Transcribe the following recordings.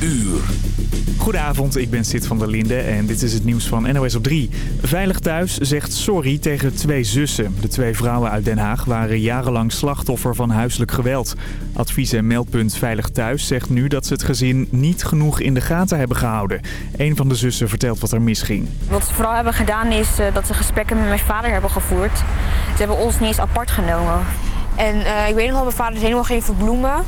uur. Goedenavond, ik ben Sid van der Linde en dit is het nieuws van NOS op 3. Veilig Thuis zegt sorry tegen twee zussen. De twee vrouwen uit Den Haag waren jarenlang slachtoffer van huiselijk geweld. Advies en meldpunt Veilig Thuis zegt nu dat ze het gezin niet genoeg in de gaten hebben gehouden. Een van de zussen vertelt wat er misging. Wat ze vooral hebben gedaan is uh, dat ze gesprekken met mijn vader hebben gevoerd. Ze hebben ons niet eens apart genomen. En uh, ik weet nog wel, mijn vader is helemaal geen verbloemen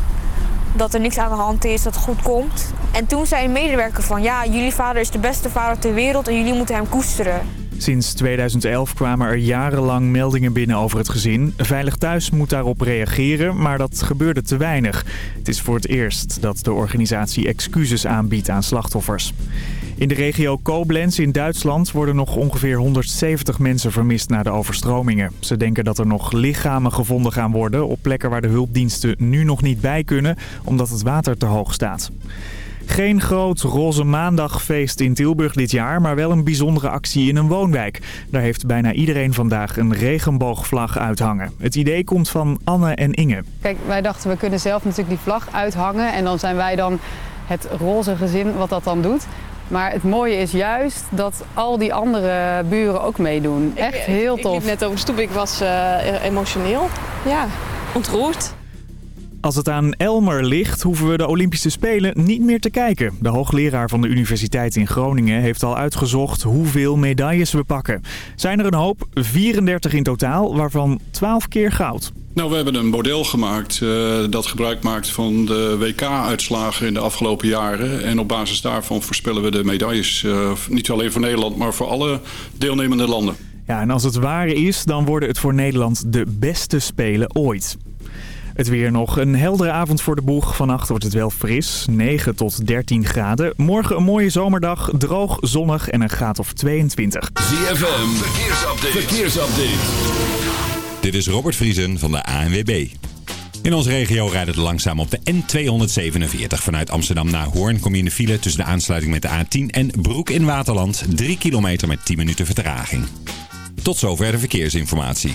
dat er niks aan de hand is, dat het goed komt. En toen zei een medewerker van, ja, jullie vader is de beste vader ter wereld en jullie moeten hem koesteren. Sinds 2011 kwamen er jarenlang meldingen binnen over het gezin. Veilig Thuis moet daarop reageren, maar dat gebeurde te weinig. Het is voor het eerst dat de organisatie excuses aanbiedt aan slachtoffers. In de regio Koblenz in Duitsland worden nog ongeveer 170 mensen vermist na de overstromingen. Ze denken dat er nog lichamen gevonden gaan worden op plekken waar de hulpdiensten nu nog niet bij kunnen, omdat het water te hoog staat. Geen groot roze maandagfeest in Tilburg dit jaar, maar wel een bijzondere actie in een woonwijk. Daar heeft bijna iedereen vandaag een regenboogvlag uithangen. Het idee komt van Anne en Inge. Kijk, wij dachten we kunnen zelf natuurlijk die vlag uithangen en dan zijn wij dan het roze gezin wat dat dan doet. Maar het mooie is juist dat al die andere buren ook meedoen. Echt heel tof. Ik liep net over de stoep, ik was uh, emotioneel. Ja, ontroerd. Als het aan Elmer ligt, hoeven we de Olympische Spelen niet meer te kijken. De hoogleraar van de Universiteit in Groningen heeft al uitgezocht hoeveel medailles we pakken. Zijn er een hoop, 34 in totaal, waarvan 12 keer goud. Nou, we hebben een model gemaakt uh, dat gebruik maakt van de WK-uitslagen in de afgelopen jaren. En op basis daarvan voorspellen we de medailles. Uh, niet alleen voor Nederland, maar voor alle deelnemende landen. Ja, en als het waar is, dan worden het voor Nederland de beste Spelen ooit. Het weer nog. Een heldere avond voor de boeg. Vannacht wordt het wel fris. 9 tot 13 graden. Morgen een mooie zomerdag. Droog, zonnig en een graad of 22. ZFM. Verkeersupdate. Verkeersupdate. Dit is Robert Vriesen van de ANWB. In onze regio rijdt het langzaam op de N247. Vanuit Amsterdam naar Hoorn kom je in de file tussen de aansluiting met de A10 en Broek in Waterland. 3 kilometer met 10 minuten vertraging. Tot zover de verkeersinformatie.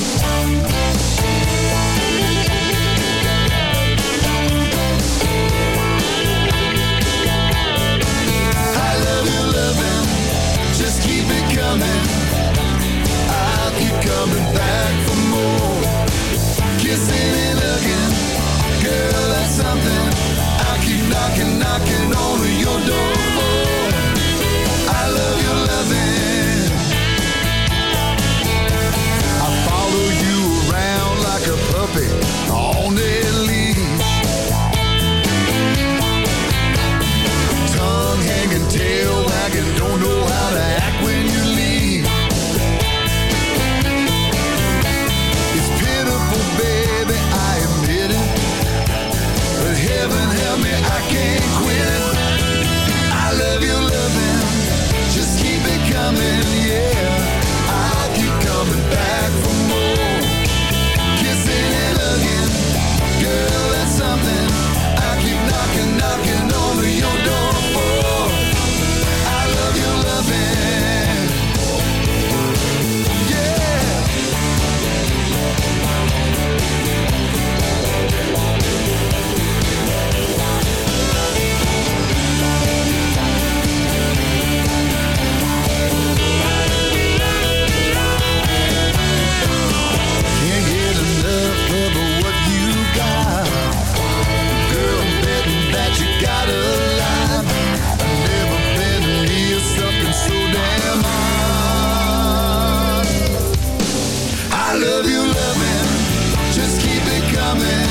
coming.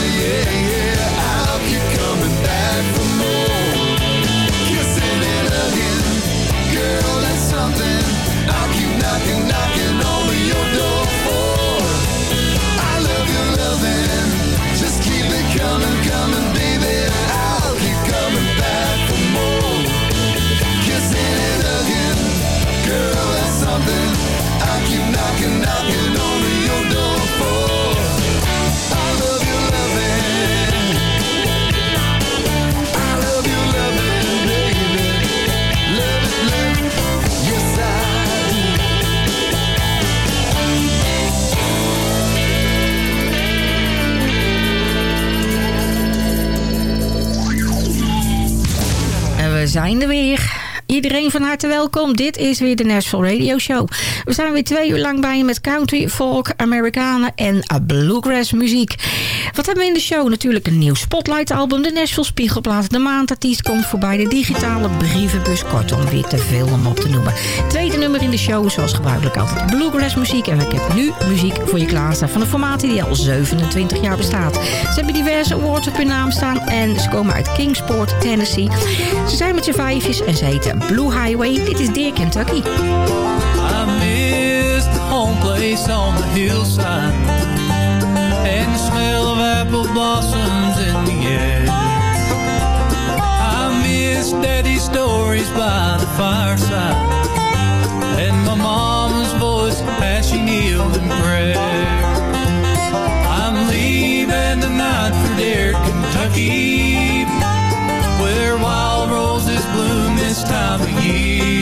Welkom. Dit is weer de Nashville Radio Show. We zijn weer twee uur lang bij je met country, folk, Amerikanen en uh, bluegrass muziek. Wat hebben we in de show? Natuurlijk een nieuw Spotlight album, de Nashville Spiegelplaat, de maandartiest komt voorbij, de digitale brievenbus, kortom weer te veel om op te noemen. Tweede nummer in de show, zoals gebruikelijk altijd bluegrass muziek. En ik heb nu muziek voor je klaarstaan van een formatie die al 27 jaar bestaat. Ze hebben diverse awards op hun naam staan en ze komen uit Kingsport, Tennessee. Ze zijn met z'n vijfjes en ze heten Blue Highway. Dit is Deer Kentucky. I miss the home place on the hillside And the smell of apple blossoms in the air. I miss daddy's stories by the fireside And my mama's voice as she kneeled in prayer. I'm leaving for dear Kentucky this time of year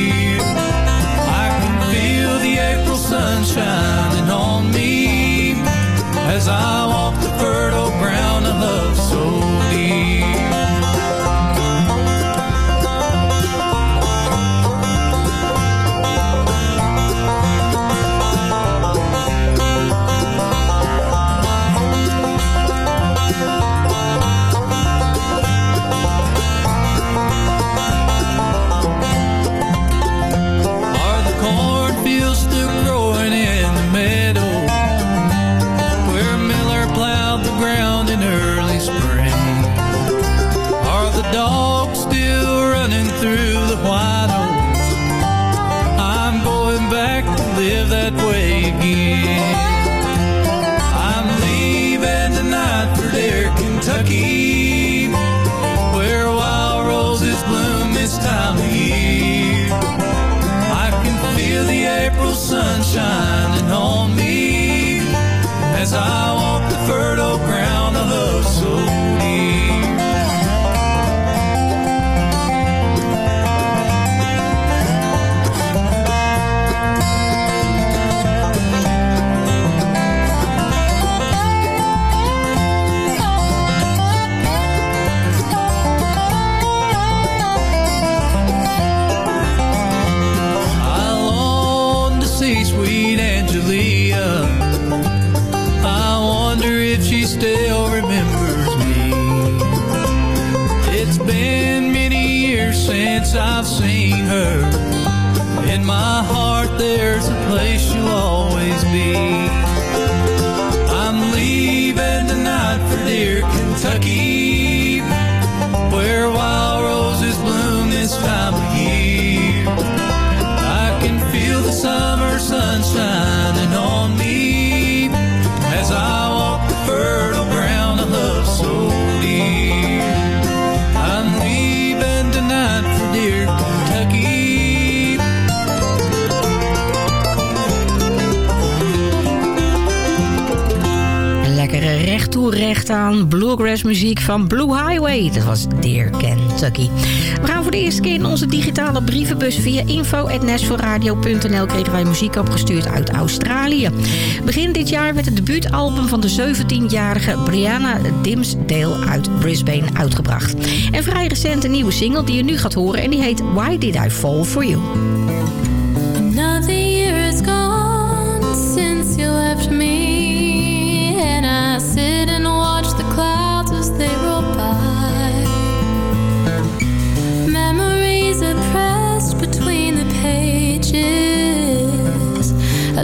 Kentucky. Recht aan bluegrass muziek van Blue Highway. Dat was Dear Kentucky. We gaan voor de eerste keer in onze digitale brievenbus via info.nashvilleradio.nl kregen wij muziek opgestuurd uit Australië. Begin dit jaar werd het debuutalbum van de 17-jarige Brianna Dimsdale uit Brisbane uitgebracht. En vrij recent een nieuwe single die je nu gaat horen en die heet Why Did I Fall For You. Another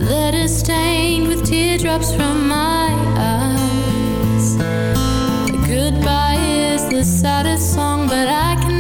letter stained with teardrops from my eyes. Goodbye is the saddest song, but I cannot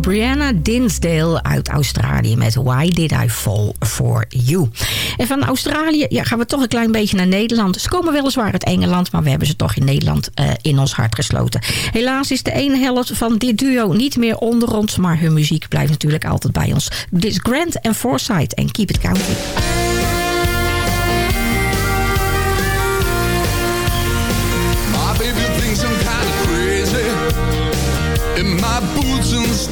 Brianna Dinsdale uit Australië met Why Did I Fall For You. En van Australië ja, gaan we toch een klein beetje naar Nederland. Ze komen weliswaar uit Engeland, maar we hebben ze toch in Nederland eh, in ons hart gesloten. Helaas is de ene helft van dit duo niet meer onder ons, maar hun muziek blijft natuurlijk altijd bij ons. Dit is Grant en Forsyth en Keep It Country.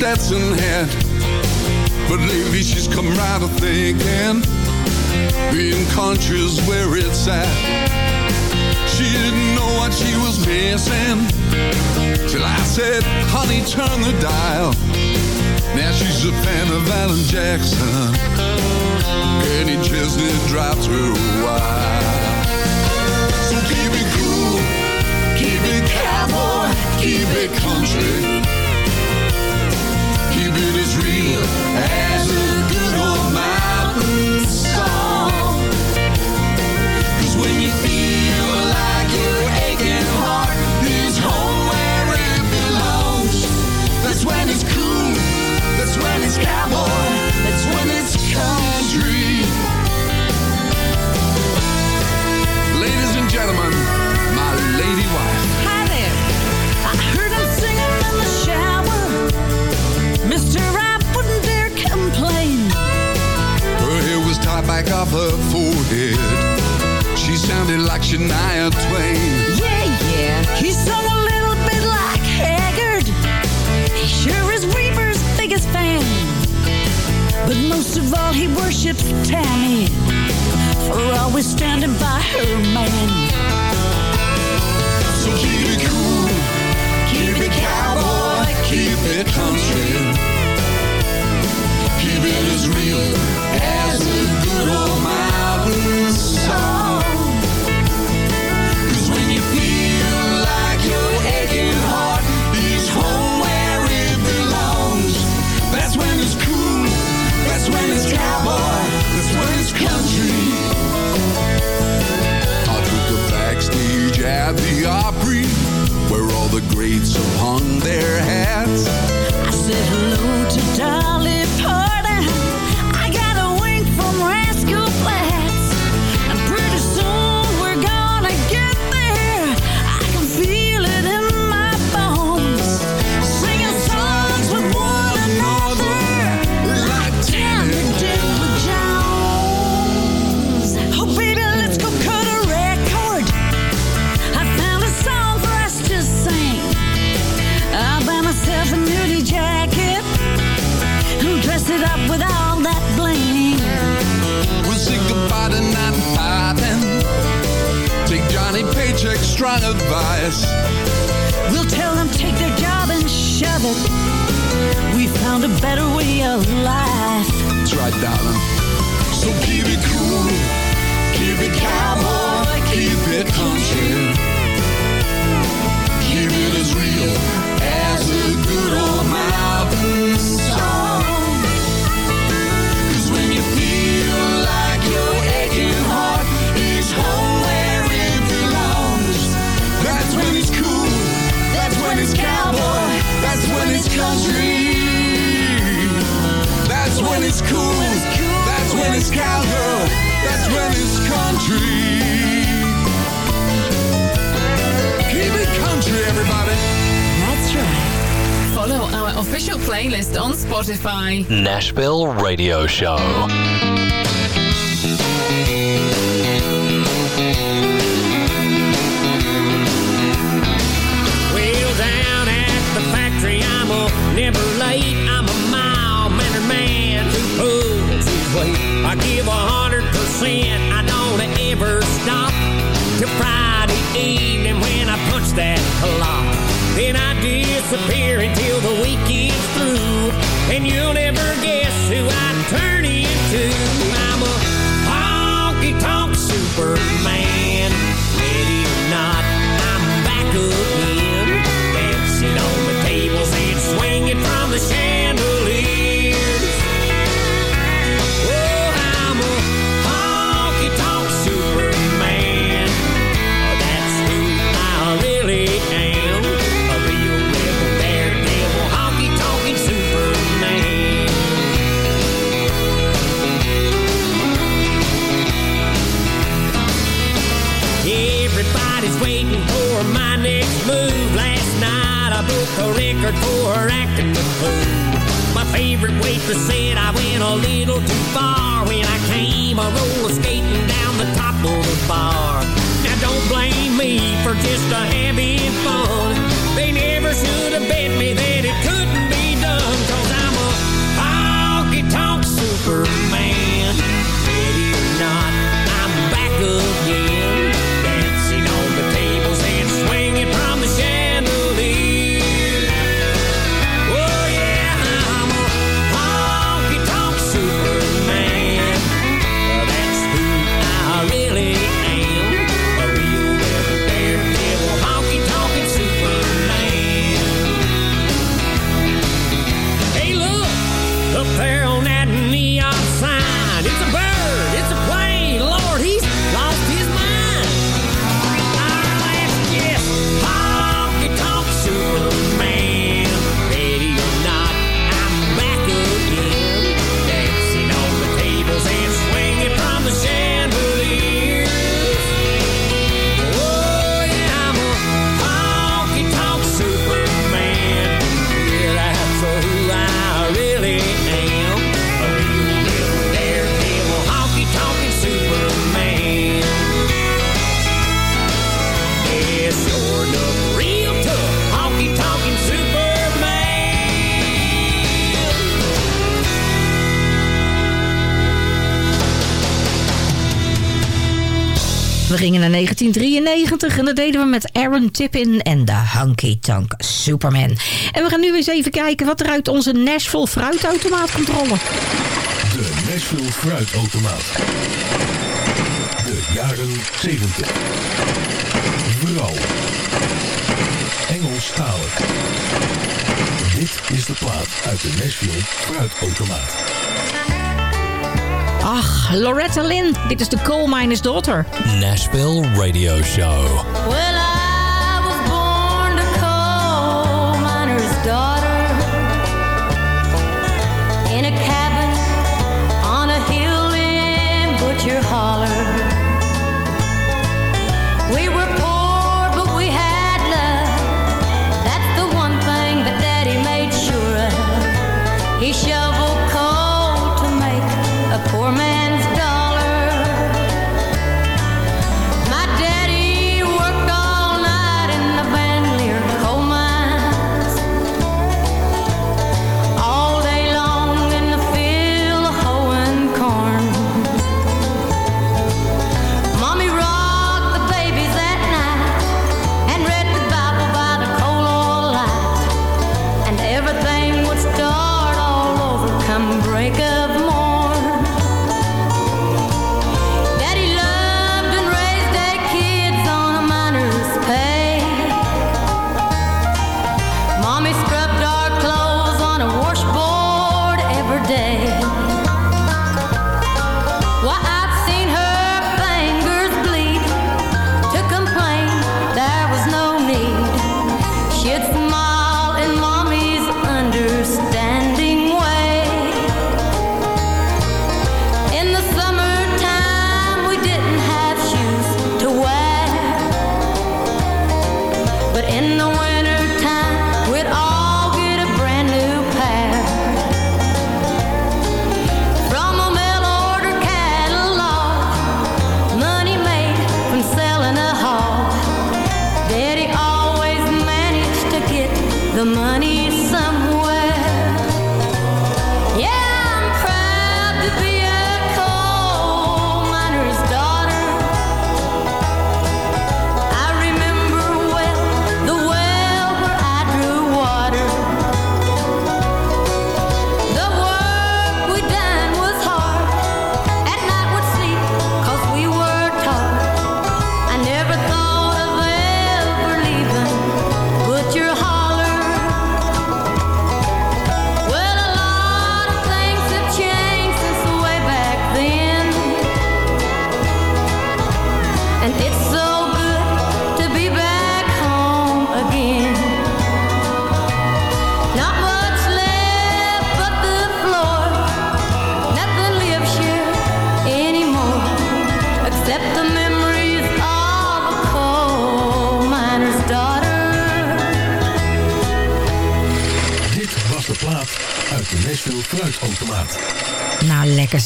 Stetson hat. But lately she's come right of thinking being country's where it's at. She didn't know what she was missing till I said, honey, turn the dial. Now she's a fan of Alan Jackson. Kenny Chesney drives her wild. So keep it cool, keep it cowboy, keep it country. Advice. We'll tell them take their job and shove it. We found a better way of life. That's right, darling. So keep it cool, keep it cowboy, keep it country. It's cowgirl, that's when it's country. Keep it country, everybody. That's right. Follow our official playlist on Spotify. Nashville Radio Show. Well, down at the factory, I'm a never late. Weight. I give a hundred percent. I don't ever stop till Friday evening when I punch that clock. Then I disappear until the weekend's through, and you'll never guess who I turn into. I'm a honky tonk Superman. gingen naar 1993 en dat deden we met Aaron Tippin en de Hunky Tank Superman. En we gaan nu eens even kijken wat er uit onze Nashville fruitautomaat komt rollen. De Nashville fruitautomaat. De jaren 70. Vrouw. Engelstalig. Dit is de plaat uit de Nashville fruitautomaat. Ach, Loretta Lynn. Dit is de Coal Miner's Daughter. Nashville Radio Show. Well,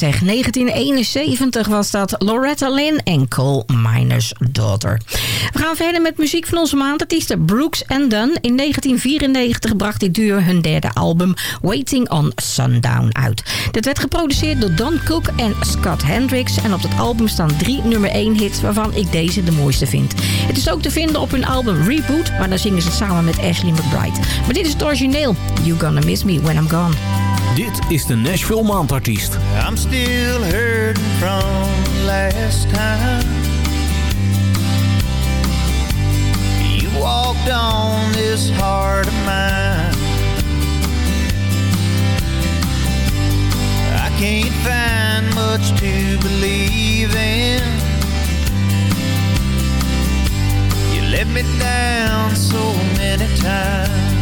lekker zeg. 1971 was dat Loretta Lynn en Coal Miner's Daughter. We gaan verder met muziek van onze maandartiesten Brooks and Dunn. In 1994 bracht dit duo hun derde album Waiting on Sundown uit. Dit werd geproduceerd door Don Cook en Scott Hendricks. En op het album staan drie nummer 1 hits waarvan ik deze de mooiste vind. Het is ook te vinden op hun album Reboot, maar dan zingen ze samen met Ashley McBride. Maar dit is het origineel. You Gonna Miss Me When I'm Gone. Dit is de Nashville Maandartiest. I'm still hurting from last time. You walked on this heart of mine. I can't find much to believe in. You let me down so many times.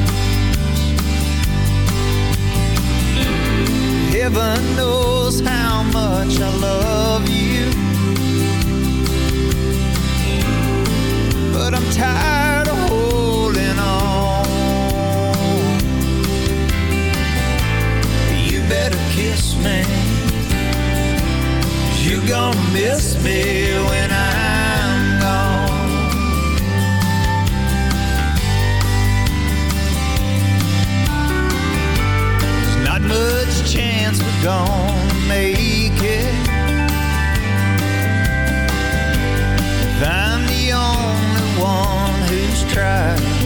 Heaven knows how much I love you. But I'm tired of holding on. You better kiss me. you you're gonna miss me when I'm much chance we're gonna make it. If I'm the only one who's tried.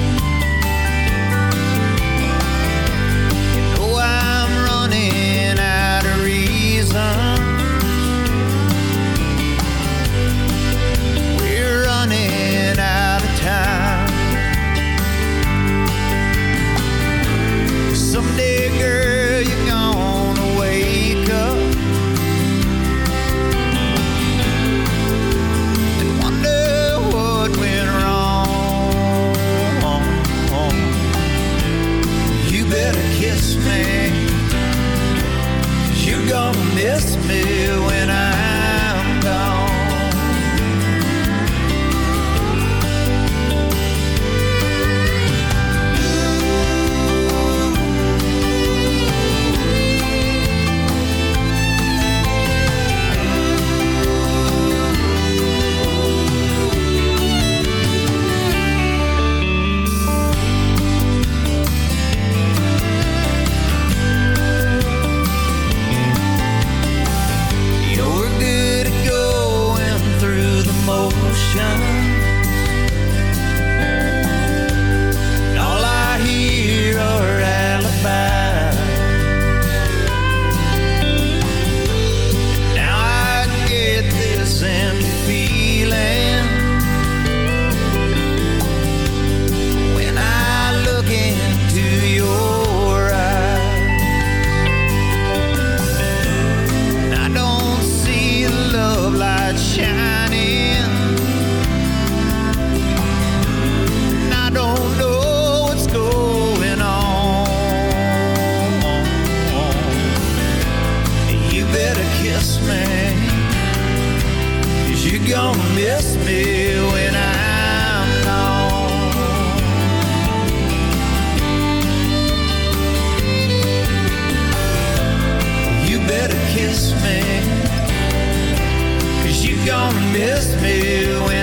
you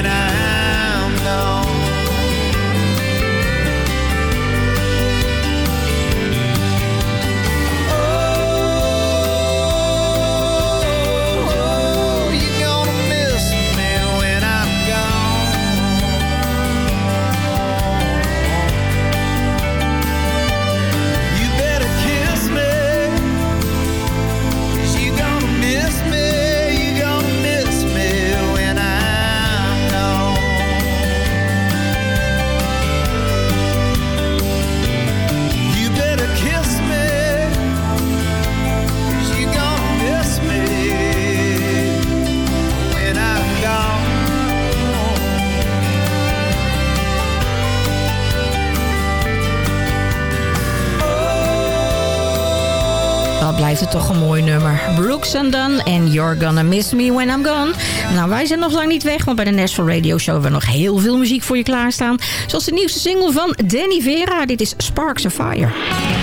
You're Gonna Miss Me When I'm Gone. Nou, wij zijn nog lang niet weg, want bij de Nashville Radio Show hebben we nog heel veel muziek voor je klaarstaan. Zoals de nieuwste single van Danny Vera. Dit is Sparks of Fire.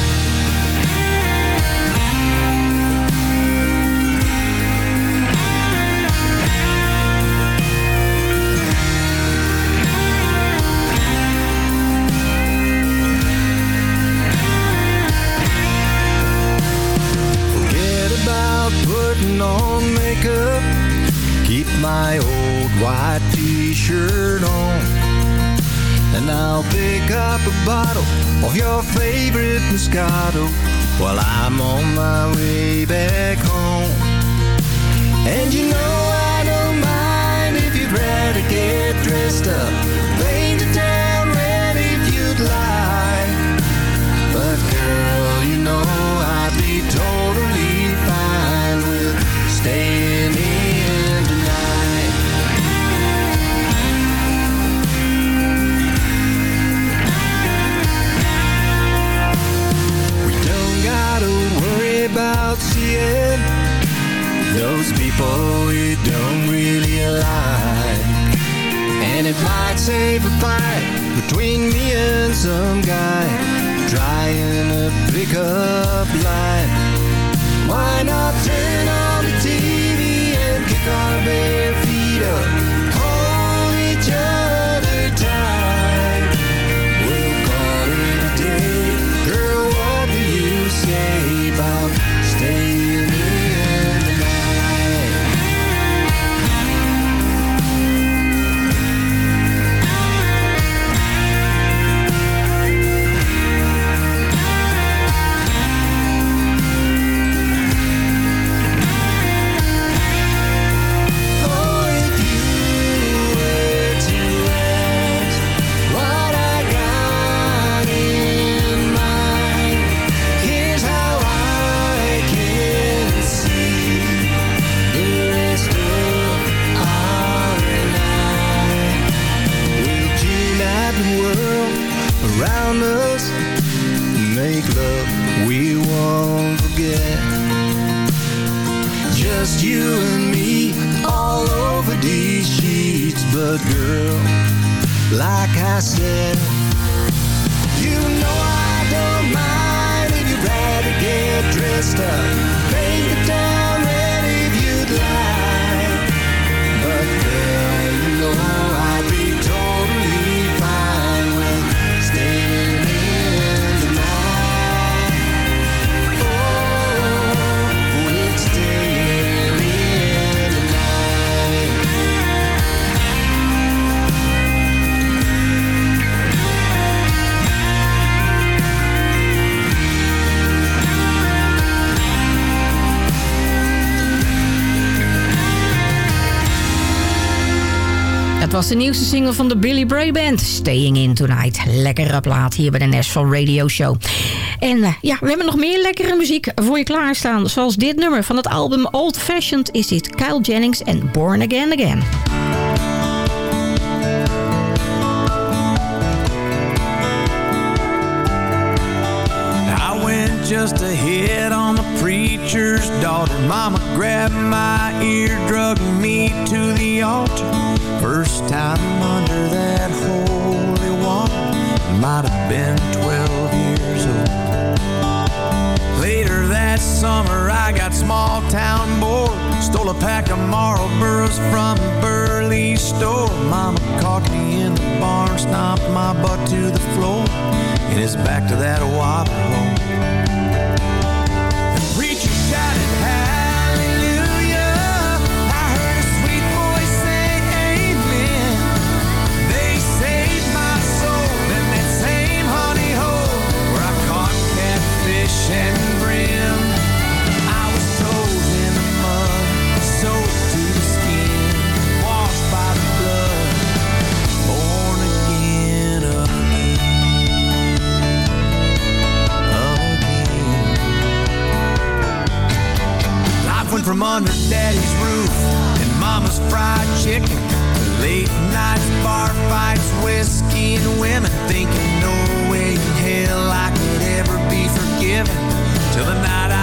be Dat was de nieuwste single van de Billy Bray Band. Staying in Tonight. Lekkere plaat hier bij de Nashville Radio Show. En eh, ja, we hebben nog meer lekkere muziek voor je klaarstaan. Zoals dit nummer van het album Old Fashioned is dit Kyle Jennings en Born Again Again. Just a hit on the preacher's daughter. Mama grabbed my ear, drugged me to the altar. First time under that holy water, might have been 12 years old. Later that summer, I got small town bored. Stole a pack of Marlboros from Burley store. Mama caught me in the barn, stomped my butt to the floor. And it's back to that water again. From under daddy's roof and mama's fried chicken late nights, bar fights, whiskey and women, thinking no way in hell I could ever be forgiven. Till the night I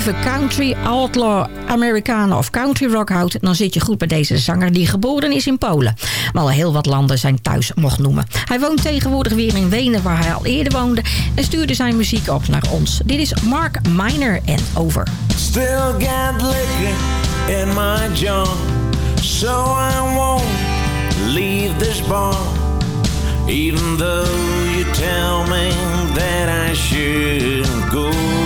alternatieve country, outlaw, Amerikanen of country rock houdt... dan zit je goed bij deze zanger die geboren is in Polen. Maar al heel wat landen zijn thuis mocht noemen. Hij woont tegenwoordig weer in Wenen waar hij al eerder woonde... en stuurde zijn muziek op naar ons. Dit is Mark Miner en Over. Still got in my so I won't leave this bar. Even though you tell me that I should go.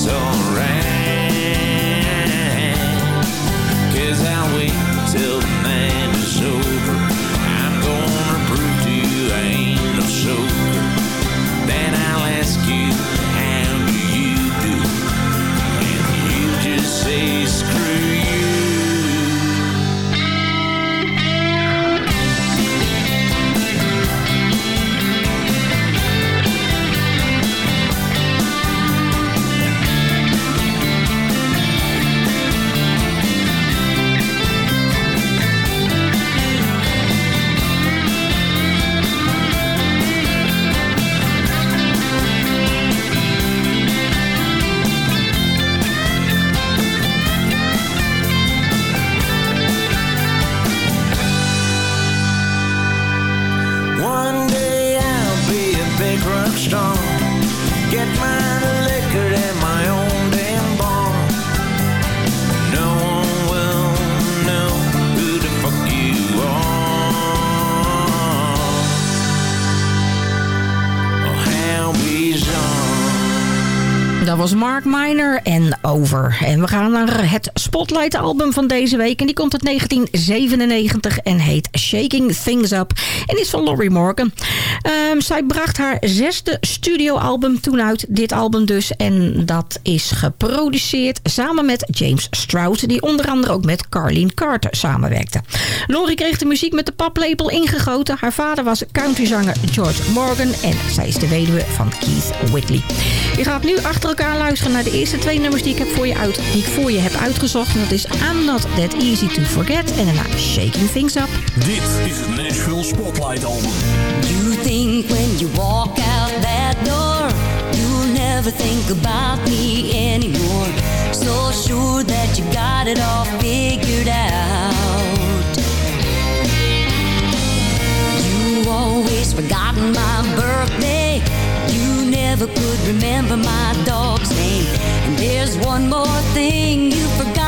so was Mark Miner en Over. En we gaan naar het Spotlight album van deze week. En die komt uit 1997 en heet Shaking Things Up. En is van Laurie Morgan. Ehm, zij bracht haar zesde studioalbum toen uit. Dit album dus. En dat is geproduceerd samen met James Stroud. Die onder andere ook met Carlene Carter samenwerkte. Laurie kreeg de muziek met de paplepel ingegoten. Haar vader was countryzanger George Morgan. En zij is de weduwe van Keith Whitley. Je gaat nu achter elkaar luisteren naar de eerste twee nummers die ik, heb voor je uit, die ik voor je heb uitgezocht. En dat is I'm Not That Easy To Forget en daarna Shaking Things Up. Dit is het Nashville Spotlight Album. You think when you walk out that door, you'll never think about me anymore. So sure that you got it all figured out. You always forgotten my birthday. Never could remember my dog's name. And there's one more thing you forgot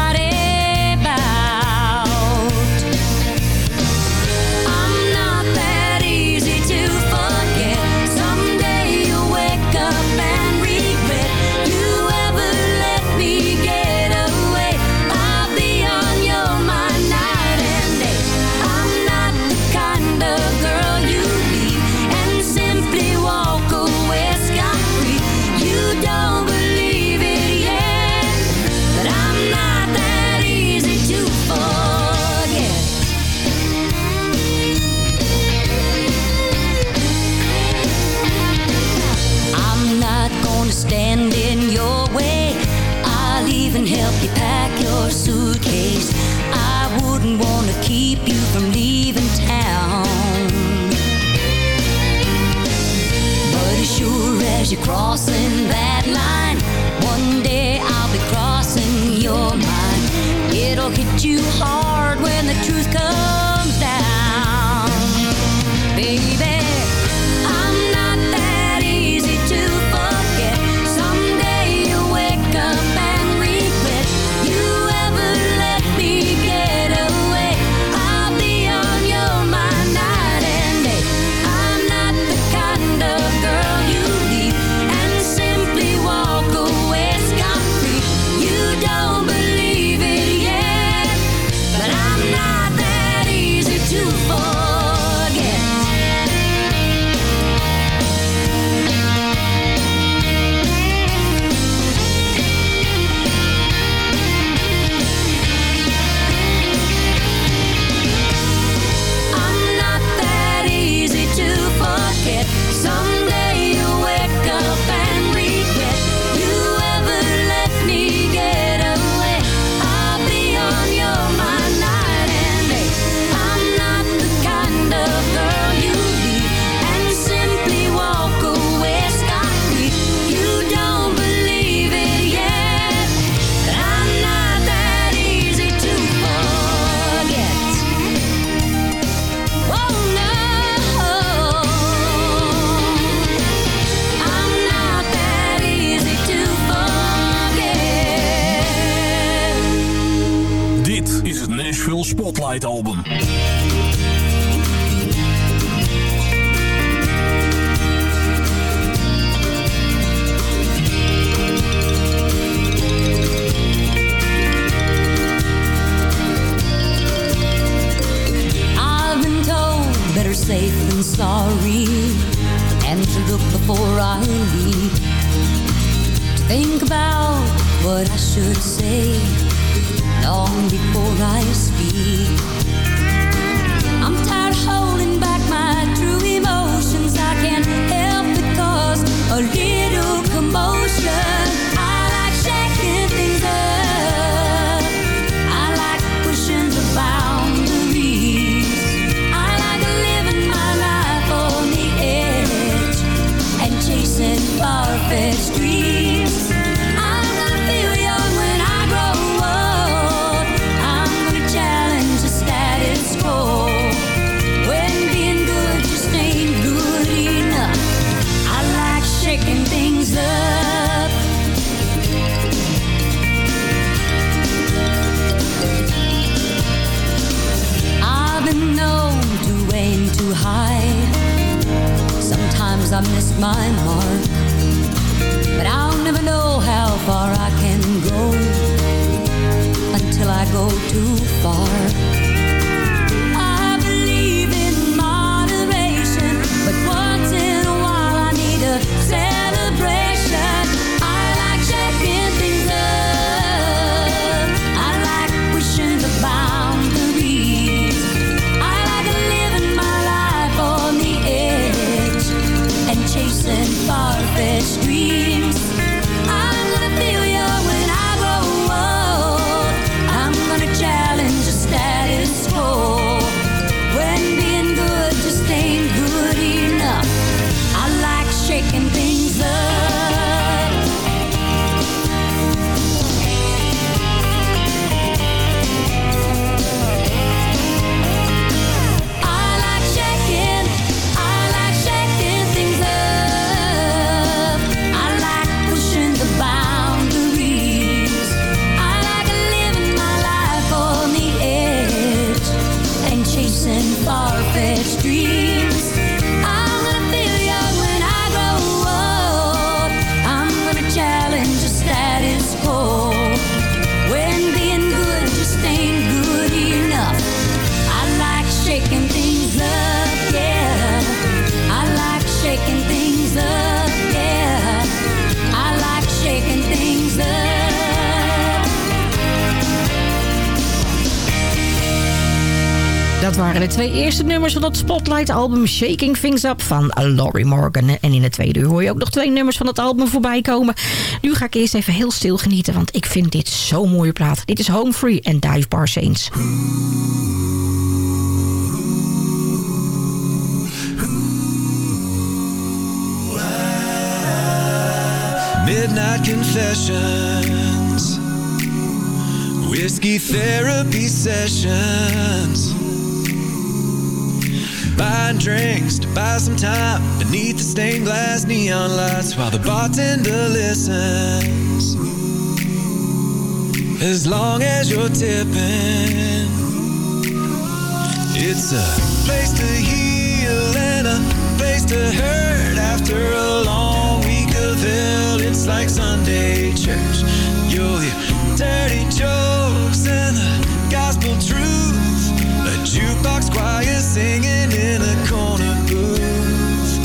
twee eerste nummers van het Spotlight-album Shaking Things Up van Laurie Morgan. En in de tweede uur hoor je ook nog twee nummers van het album voorbij komen. Nu ga ik eerst even heel stil genieten, want ik vind dit zo'n mooie plaat. Dit is Home Free en Dive Bar Saints. Midnight confessions, whiskey therapy sessions. Buying drinks to buy some time beneath the stained glass neon lights while the bartender listens. As long as you're tipping, it's a place to heal and a place to hurt after a long week of hell. It's like Sunday church. You'll hear dirty jokes and the gospel truth. Jukebox choir singing in a corner booth.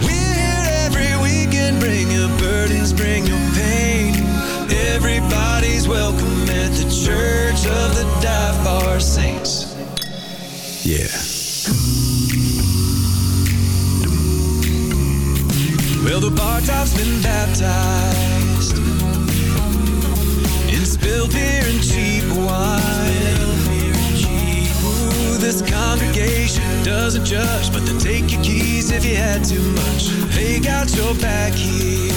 We're here every weekend. Bring your burdens, bring your pain. Everybody's welcome at the Church of the Dive Bar Saints. Yeah. Well, the bar top's been baptized in spilled beer and cheap wine. This congregation doesn't judge, but they take your keys if you had too much. They got your back here.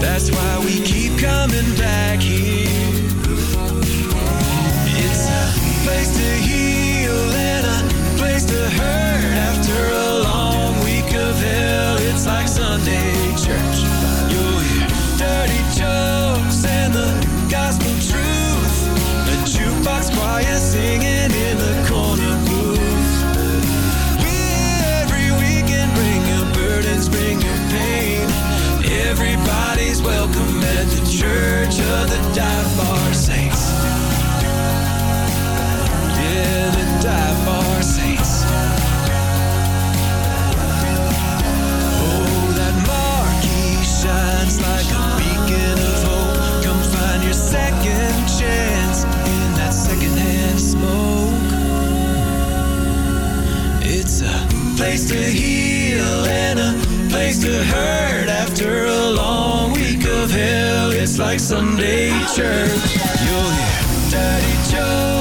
That's why we keep coming back here. It's a place to heal and a place to hurt after a long week of hell. It's like Sunday church. You'll hear dirty jokes and the gospel truth singing in the corner booth. We're every weekend bring your burdens, bring your pain. Everybody's welcome at the church of the dive bar saints. Yeah, the dive bar Sunday church. You'll hear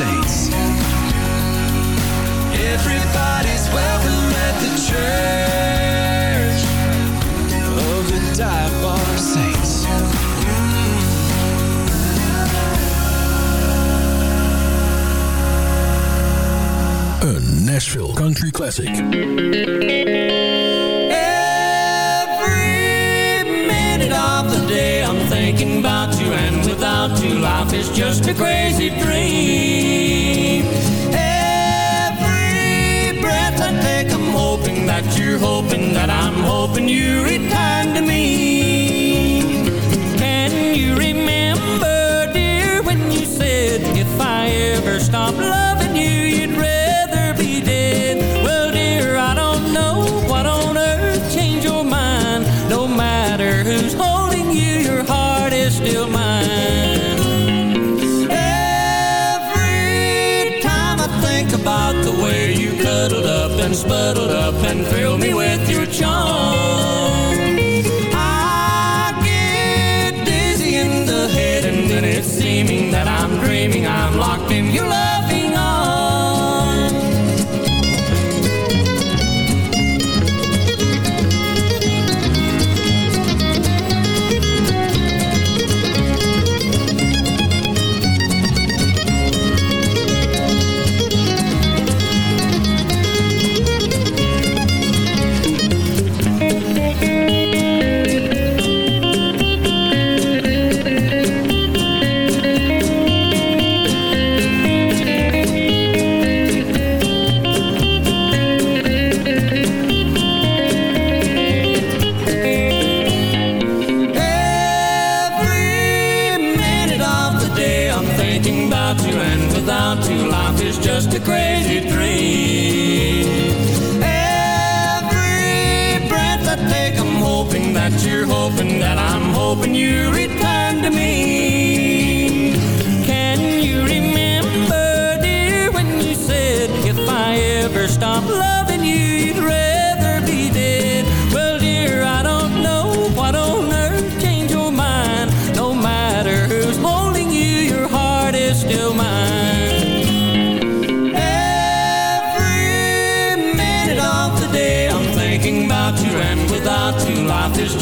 saints. Everybody's welcome at the church of the dive bar saints. Een Nashville Country Classic. Life is just a crazy dream. Every breath I take I'm hoping that you're hoping that I'm hoping you return to me. And spuddled up and filled me with your charm. I get dizzy in the head and then it's seeming that I'm dreaming I'm locked in your loving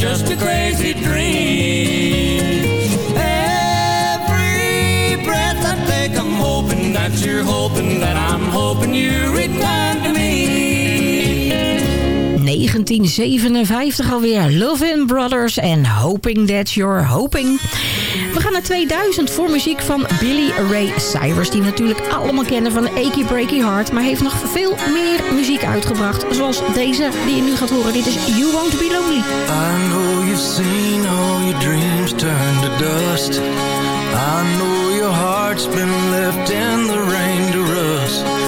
just a crazy dream. Every breath I take I'm hoping that you're hoping that I'm hoping you return to me. 1957 alweer. Lovin' Brothers en Hoping That You're Hoping. We gaan naar 2000 voor muziek van Billy Ray Cyrus. Die natuurlijk allemaal kennen van Achy Breaky Heart. Maar heeft nog veel meer muziek uitgebracht. Zoals deze die je nu gaat horen. Dit is You Won't Be Lonely. I know you've seen all your dreams turn to dust. I know your heart's been left in the rain to rust.